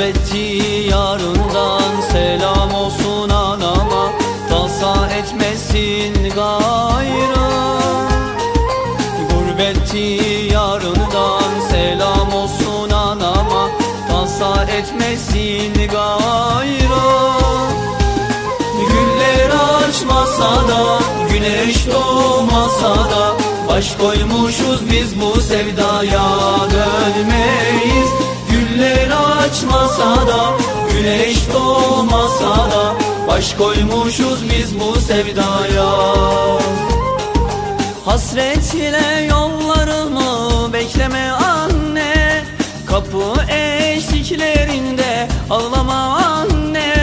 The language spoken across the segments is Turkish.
Gurbeti yarından selam olsun anama Tasa etmesin gayrı Gurbeti yarından selam olsun anama Tasa etmesin gayrı Güller açmasa da güneş doğmasa da Baş koymuşuz biz bu sevdaya güneş doğmasa da Baş koymuşuz biz bu sevdaya. Hasretle yollarımı bekleme anne Kapı eşiklerinde ağlama anne.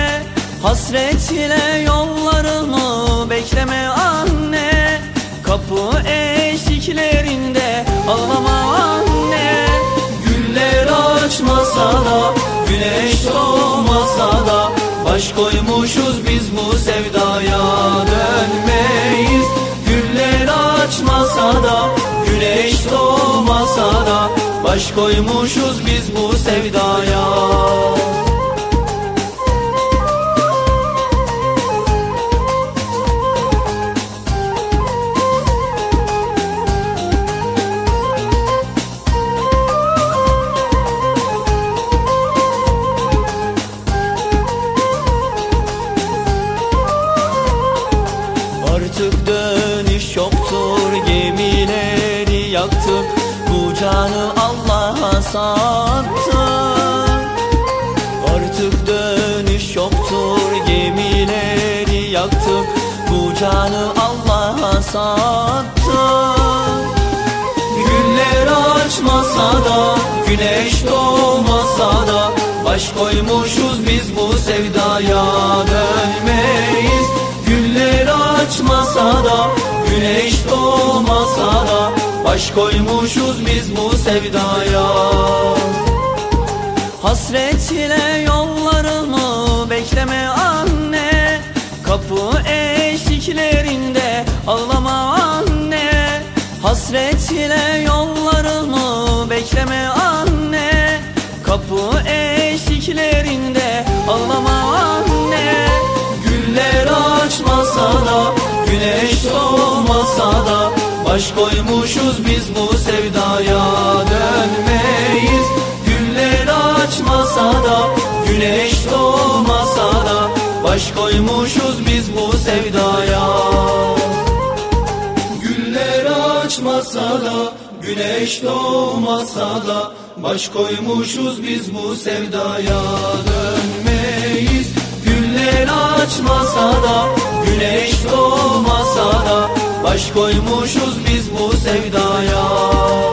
Hasretle yollarımı bekleme anne Kapı eşiklerinde ağlama anne. Güller açmasa da güneş doğmasa Baş koymuşuz biz bu sevdaya dönmeyiz. Güller açmasa da güneş doğmasa da Baş koymuşuz biz bu sevdaya canı Allah'a sattık Güller açmasa da güneş doğmasa da Baş koymuşuz biz bu sevdaya dönmeyiz. Güller açmasa da güneş doğmasa da Baş koymuşuz biz bu sevdaya. Hasretle yollarımı ağlama anne Hasretle yollarımı bekleme anne. Kapı eşiklerinde ağlama anne. Güller açmasa da güneş doğmasa da Baş koymuşuz biz bu sevdaya dönmeyiz. Güller açmasa da güneş doğmasa da Baş koymuşuz biz bu sevdaya açmasa da güneş doğmasa da Baş koymuşuz biz bu sevdaya. Dönmeyiz Güller açmasa da güneş doğmasa da Baş koymuşuz biz bu sevdaya